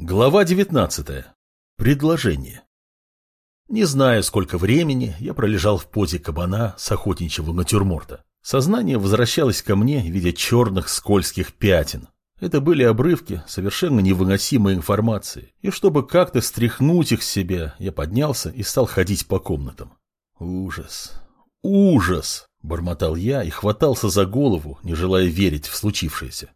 Глава 19. Предложение. Не знаю, сколько времени я пролежал в позе кабана с охотничьего натюрморта. Сознание возвращалось ко мне в виде черных скользких пятен. Это были обрывки совершенно невыносимой информации, и чтобы как-то стряхнуть их с себя, я поднялся и стал ходить по комнатам. Ужас, ужас, бормотал я и хватался за голову, не желая верить в случившееся.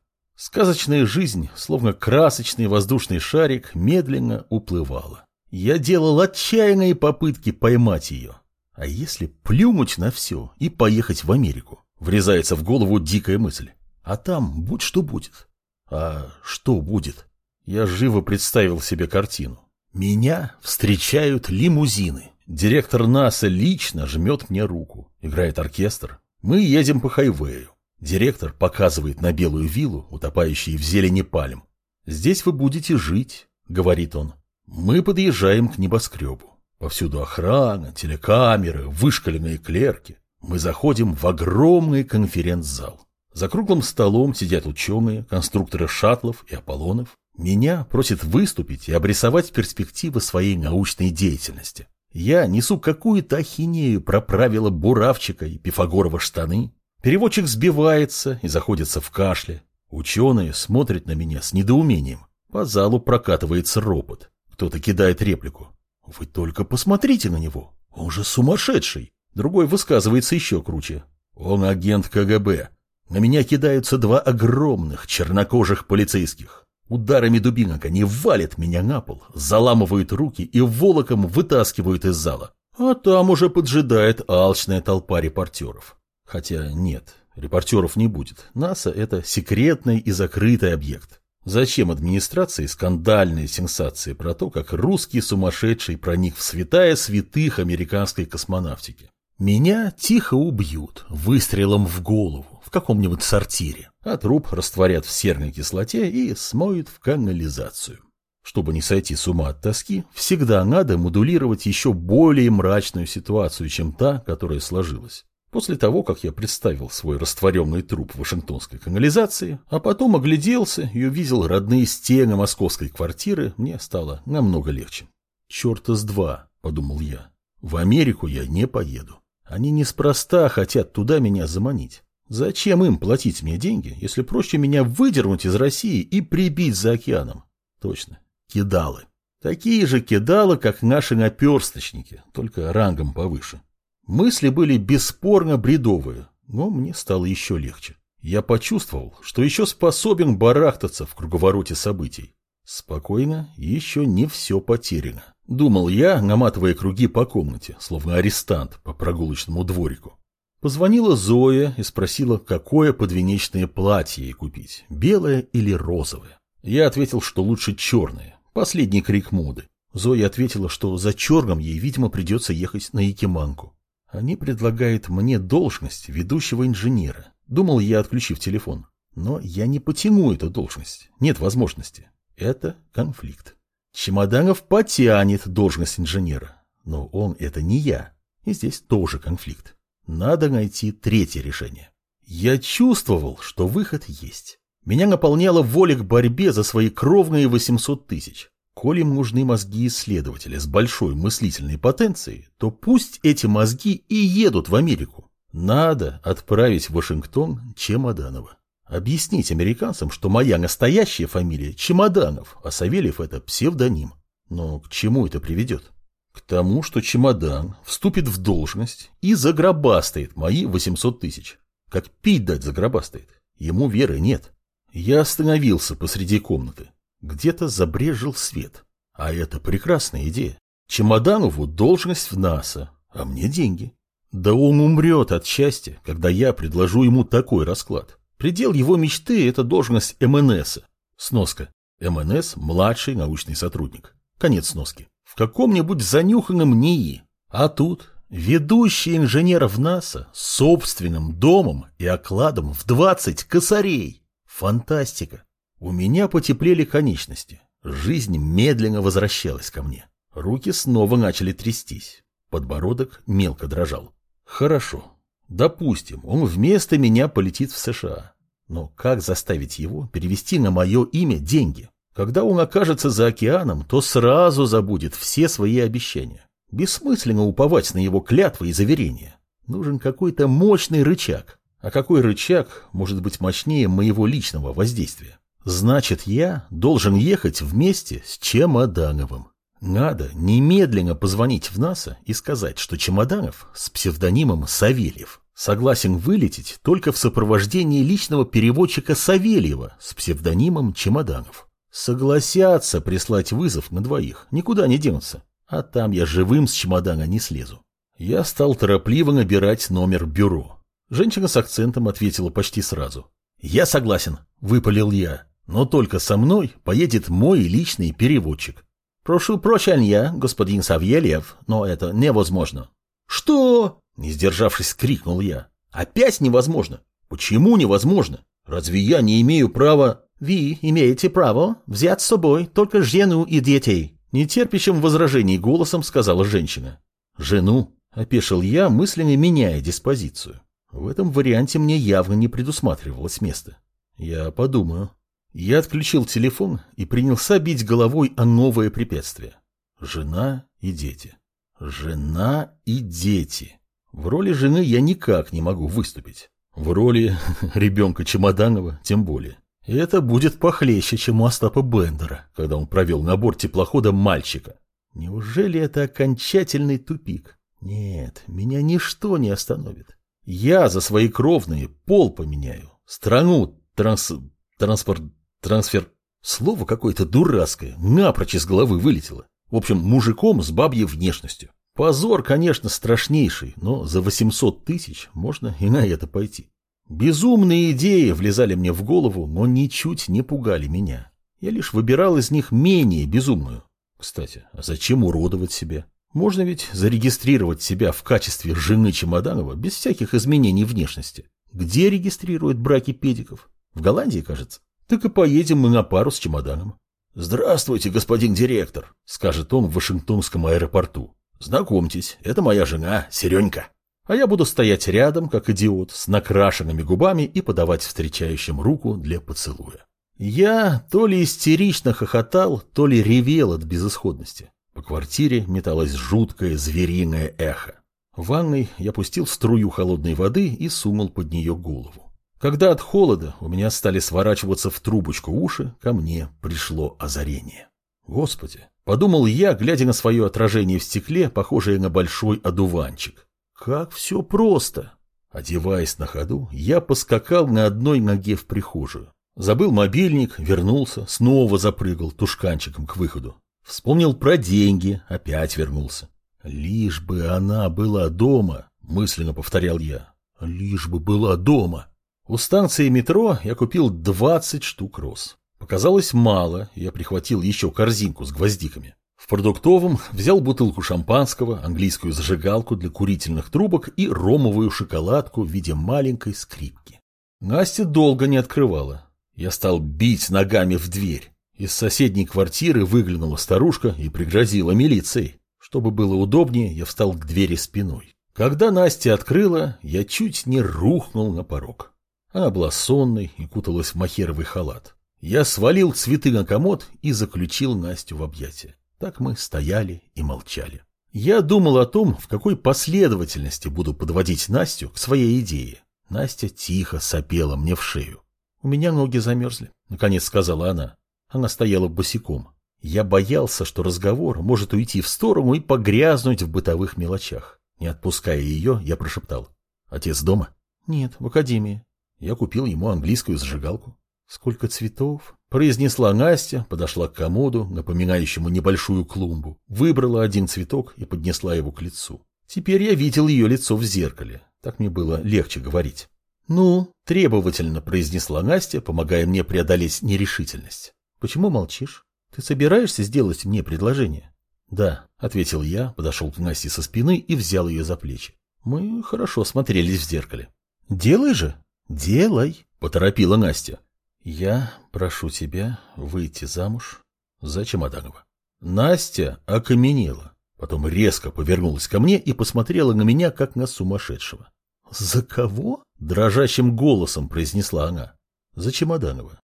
Сказочная жизнь, словно красочный воздушный шарик, медленно уплывала. Я делал отчаянные попытки поймать ее. А если плюнуть на все и поехать в Америку? Врезается в голову дикая мысль. А там будь что будет. А что будет? Я живо представил себе картину. Меня встречают лимузины. Директор НАСА лично жмет мне руку. Играет оркестр. Мы едем по хайвею. Директор показывает на белую виллу, утопающую в зелени пальм. «Здесь вы будете жить», — говорит он. Мы подъезжаем к небоскребу. Повсюду охрана, телекамеры, вышкаленные клерки. Мы заходим в огромный конференц-зал. За круглым столом сидят ученые, конструкторы шаттлов и Аполлонов. Меня просят выступить и обрисовать перспективы своей научной деятельности. Я несу какую-то ахинею про правила Буравчика и Пифагорова штаны, Переводчик сбивается и заходится в кашле. Ученые смотрят на меня с недоумением. По залу прокатывается ропот. Кто-то кидает реплику. «Вы только посмотрите на него! Он же сумасшедший!» Другой высказывается еще круче. «Он агент КГБ. На меня кидаются два огромных чернокожих полицейских. Ударами дубинок они валят меня на пол, заламывают руки и волоком вытаскивают из зала. А там уже поджидает алчная толпа репортеров. Хотя нет, репортеров не будет. НАСА – это секретный и закрытый объект. Зачем администрации скандальные сенсации про то, как русский сумасшедший проник в святая святых американской космонавтики? Меня тихо убьют выстрелом в голову в каком-нибудь сортире, а труп растворят в серной кислоте и смоют в канализацию. Чтобы не сойти с ума от тоски, всегда надо модулировать еще более мрачную ситуацию, чем та, которая сложилась. После того, как я представил свой растворенный труп в Вашингтонской канализации, а потом огляделся и увидел родные стены московской квартиры, мне стало намного легче. «Черта с два», — подумал я. «В Америку я не поеду. Они неспроста хотят туда меня заманить. Зачем им платить мне деньги, если проще меня выдернуть из России и прибить за океаном? Точно, кидалы. Такие же кидалы, как наши наперсточники, только рангом повыше. Мысли были бесспорно бредовые, но мне стало еще легче. Я почувствовал, что еще способен барахтаться в круговороте событий. Спокойно, еще не все потеряно. Думал я, наматывая круги по комнате, словно арестант по прогулочному дворику. Позвонила Зоя и спросила, какое подвенечное платье ей купить, белое или розовое. Я ответил, что лучше черное, последний крик моды. Зоя ответила, что за черным ей, видимо, придется ехать на Якиманку. Они предлагают мне должность ведущего инженера. Думал я, отключив телефон. Но я не потяну эту должность. Нет возможности. Это конфликт. Чемоданов потянет должность инженера. Но он это не я. И здесь тоже конфликт. Надо найти третье решение. Я чувствовал, что выход есть. Меня наполняла воля к борьбе за свои кровные 800 тысяч. Коли нужны мозги исследователя с большой мыслительной потенцией, то пусть эти мозги и едут в Америку. Надо отправить в Вашингтон Чемоданова. Объяснить американцам, что моя настоящая фамилия Чемоданов, а Савельев это псевдоним. Но к чему это приведет? К тому, что Чемодан вступит в должность и загробастает мои 800 тысяч. Как пить дать загробастает. Ему веры нет. Я остановился посреди комнаты. Где-то забрежил свет. А это прекрасная идея. Чемоданову должность в НАСА, а мне деньги. Да он умрет от счастья, когда я предложу ему такой расклад. Предел его мечты – это должность МНС. Сноска. МНС – младший научный сотрудник. Конец сноски. В каком-нибудь занюханном НИИ. А тут ведущий инженер в НАСА с собственным домом и окладом в 20 косарей. Фантастика. У меня потеплели конечности. Жизнь медленно возвращалась ко мне. Руки снова начали трястись. Подбородок мелко дрожал. Хорошо. Допустим, он вместо меня полетит в США. Но как заставить его перевести на мое имя деньги? Когда он окажется за океаном, то сразу забудет все свои обещания. Бессмысленно уповать на его клятвы и заверения. Нужен какой-то мощный рычаг. А какой рычаг может быть мощнее моего личного воздействия? Значит, я должен ехать вместе с Чемодановым. Надо немедленно позвонить в НАСА и сказать, что Чемоданов с псевдонимом Савельев согласен вылететь только в сопровождении личного переводчика Савельева с псевдонимом Чемоданов. Согласятся прислать вызов на двоих, никуда не денутся. А там я живым с чемодана не слезу. Я стал торопливо набирать номер бюро. Женщина с акцентом ответила почти сразу. «Я согласен», — выпалил я. «Но только со мной поедет мой личный переводчик. «Прошу прощения, господин Савельев, но это невозможно». «Что?» – не сдержавшись, крикнул я. «Опять невозможно? Почему невозможно? Разве я не имею права...» «Вы имеете право взять с собой только жену и детей», – нетерпящим возражений голосом сказала женщина. «Жену?» – опешил я, мысленно меняя диспозицию. В этом варианте мне явно не предусматривалось место. Я подумаю. Я отключил телефон и принялся бить головой о новое препятствие. Жена и дети. Жена и дети. В роли жены я никак не могу выступить. В роли ребенка Чемоданова тем более. Это будет похлеще, чем у Остапа Бендера, когда он провел на борт теплохода мальчика. Неужели это окончательный тупик? Нет, меня ничто не остановит. Я за свои кровные пол поменяю. Страну транс... транспорт... Трансфер... Слово какое-то дурацкое, напрочь из головы вылетело. В общем, мужиком с бабьей внешностью. Позор, конечно, страшнейший, но за 800 тысяч можно и на это пойти. Безумные идеи влезали мне в голову, но ничуть не пугали меня. Я лишь выбирал из них менее безумную. Кстати, а зачем уродовать себя? Можно ведь зарегистрировать себя в качестве жены Чемоданова без всяких изменений внешности. Где регистрируют браки педиков? В Голландии, кажется. Так и поедем мы на пару с чемоданом. «Здравствуйте, господин директор», — скажет он в Вашингтонском аэропорту. «Знакомьтесь, это моя жена, Серенька». А я буду стоять рядом, как идиот, с накрашенными губами и подавать встречающим руку для поцелуя. Я то ли истерично хохотал, то ли ревел от безысходности. По квартире металось жуткое звериное эхо. В ванной я пустил струю холодной воды и сунул под нее голову. Когда от холода у меня стали сворачиваться в трубочку уши, ко мне пришло озарение. Господи, подумал я, глядя на свое отражение в стекле, похожее на большой одуванчик. Как все просто. Одеваясь на ходу, я поскакал на одной ноге в прихожую. Забыл мобильник, вернулся, снова запрыгал тушканчиком к выходу. Вспомнил про деньги, опять вернулся. «Лишь бы она была дома», — мысленно повторял я. «Лишь бы была дома». У станции метро я купил 20 штук роз. Показалось мало, я прихватил еще корзинку с гвоздиками. В продуктовом взял бутылку шампанского, английскую зажигалку для курительных трубок и ромовую шоколадку в виде маленькой скрипки. Настя долго не открывала. Я стал бить ногами в дверь. Из соседней квартиры выглянула старушка и пригрозила милицией. Чтобы было удобнее, я встал к двери спиной. Когда Настя открыла, я чуть не рухнул на порог. Она была сонной и куталась в махеровый халат. Я свалил цветы на комод и заключил Настю в объятия. Так мы стояли и молчали. Я думал о том, в какой последовательности буду подводить Настю к своей идее. Настя тихо сопела мне в шею. «У меня ноги замерзли», — наконец сказала она. Она стояла босиком. Я боялся, что разговор может уйти в сторону и погрязнуть в бытовых мелочах. Не отпуская ее, я прошептал. «Отец дома?» «Нет, в академии». Я купил ему английскую зажигалку. «Сколько цветов?» – произнесла Настя, подошла к комоду, напоминающему небольшую клумбу, выбрала один цветок и поднесла его к лицу. Теперь я видел ее лицо в зеркале. Так мне было легче говорить. «Ну?» – требовательно произнесла Настя, помогая мне преодолеть нерешительность. «Почему молчишь? Ты собираешься сделать мне предложение?» «Да», — ответил я, подошел к Насте со спины и взял ее за плечи. Мы хорошо смотрелись в зеркале. «Делай же!» «Делай», — поторопила Настя. «Я прошу тебя выйти замуж за Чемоданова». Настя окаменела, потом резко повернулась ко мне и посмотрела на меня, как на сумасшедшего. «За кого?» — дрожащим голосом произнесла она. «За Чемоданова.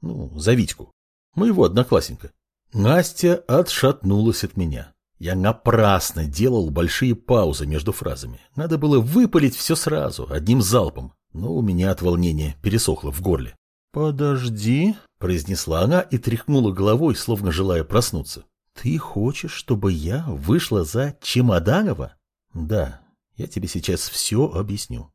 Ну, за Витьку». моего одноклассника. Настя отшатнулась от меня. Я напрасно делал большие паузы между фразами. Надо было выпалить все сразу, одним залпом. Но у меня от волнения пересохло в горле. «Подожди», — произнесла она и тряхнула головой, словно желая проснуться. «Ты хочешь, чтобы я вышла за Чемоданова?» «Да, я тебе сейчас все объясню».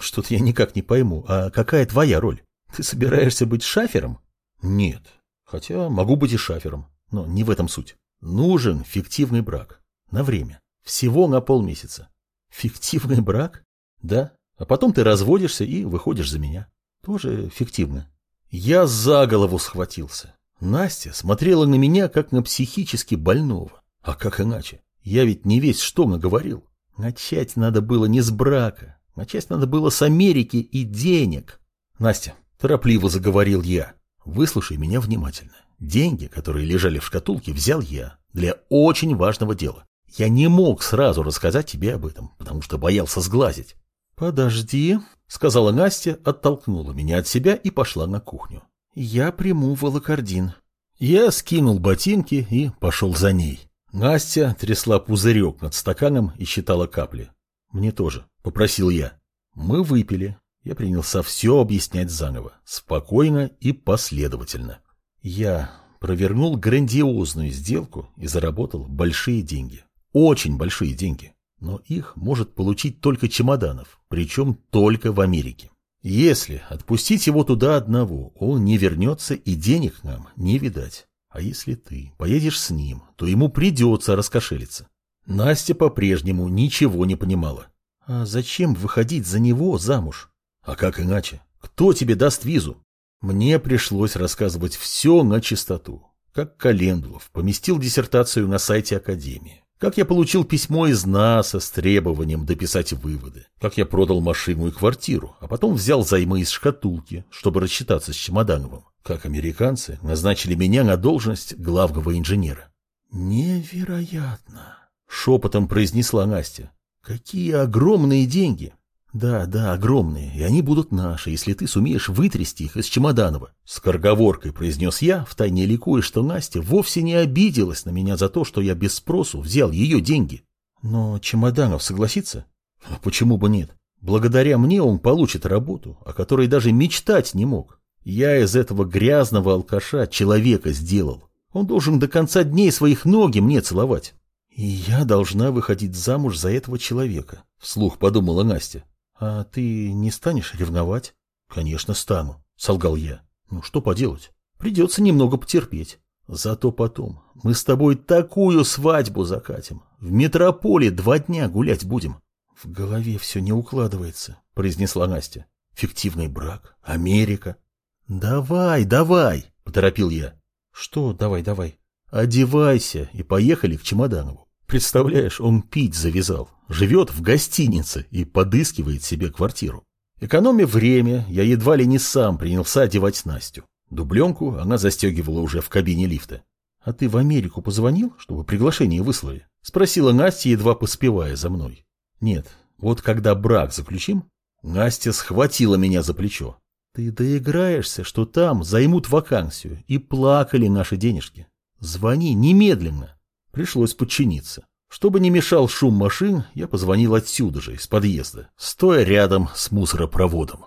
«Что-то я никак не пойму. А какая твоя роль? Ты собираешься быть шафером?» «Нет. Хотя могу быть и шафером. Но не в этом суть. Нужен фиктивный брак. На время. Всего на полмесяца. Фиктивный брак? Да. А потом ты разводишься и выходишь за меня. Тоже фиктивно. Я за голову схватился. Настя смотрела на меня, как на психически больного. А как иначе? Я ведь не весь что наговорил. Начать надо было не с брака. Начать надо было с Америки и денег. Настя, торопливо заговорил я. Выслушай меня внимательно. Деньги, которые лежали в шкатулке, взял я для очень важного дела. Я не мог сразу рассказать тебе об этом, потому что боялся сглазить. «Подожди», — сказала Настя, оттолкнула меня от себя и пошла на кухню. «Я приму волокордин». Я скинул ботинки и пошел за ней. Настя трясла пузырек над стаканом и считала капли. «Мне тоже», — попросил я. Мы выпили. Я принялся все объяснять заново, спокойно и последовательно. Я провернул грандиозную сделку и заработал большие деньги. Очень большие деньги. Но их может получить только Чемоданов, причем только в Америке. Если отпустить его туда одного, он не вернется и денег нам не видать. А если ты поедешь с ним, то ему придется раскошелиться. Настя по-прежнему ничего не понимала. А зачем выходить за него замуж? А как иначе? Кто тебе даст визу? Мне пришлось рассказывать все на чистоту. Как Календулов поместил диссертацию на сайте Академии. Как я получил письмо из НАСА с требованием дописать выводы. Как я продал машину и квартиру, а потом взял займы из шкатулки, чтобы рассчитаться с Чемодановым. Как американцы назначили меня на должность главного инженера. «Невероятно!» — шепотом произнесла Настя. «Какие огромные деньги!» Да, да, огромные, и они будут наши, если ты сумеешь вытрясти их из Чемоданова. С корговоркой произнес я, втайне ликуя, что Настя вовсе не обиделась на меня за то, что я без спросу взял ее деньги. Но Чемоданов согласится? А почему бы нет? Благодаря мне он получит работу, о которой даже мечтать не мог. Я из этого грязного алкаша человека сделал. Он должен до конца дней своих ноги мне целовать. И я должна выходить замуж за этого человека, вслух подумала Настя. «А ты не станешь ревновать?» «Конечно, стану», — солгал я. «Ну, что поделать? Придется немного потерпеть. Зато потом мы с тобой такую свадьбу закатим. В метрополе два дня гулять будем». «В голове все не укладывается», — произнесла Настя. «Фиктивный брак, Америка». «Давай, давай», — поторопил я. «Что давай, давай?» «Одевайся и поехали к Чемоданову. Представляешь, он пить завязал, живет в гостинице и подыскивает себе квартиру. Экономя время, я едва ли не сам принялся одевать Настю. Дубленку она застегивала уже в кабине лифта. «А ты в Америку позвонил, чтобы приглашение выслали?» — спросила Настя, едва поспевая за мной. «Нет, вот когда брак заключим...» Настя схватила меня за плечо. «Ты доиграешься, что там займут вакансию, и плакали наши денежки. Звони немедленно!» Пришлось подчиниться. Чтобы не мешал шум машин, я позвонил отсюда же, из подъезда, стоя рядом с мусоропроводом.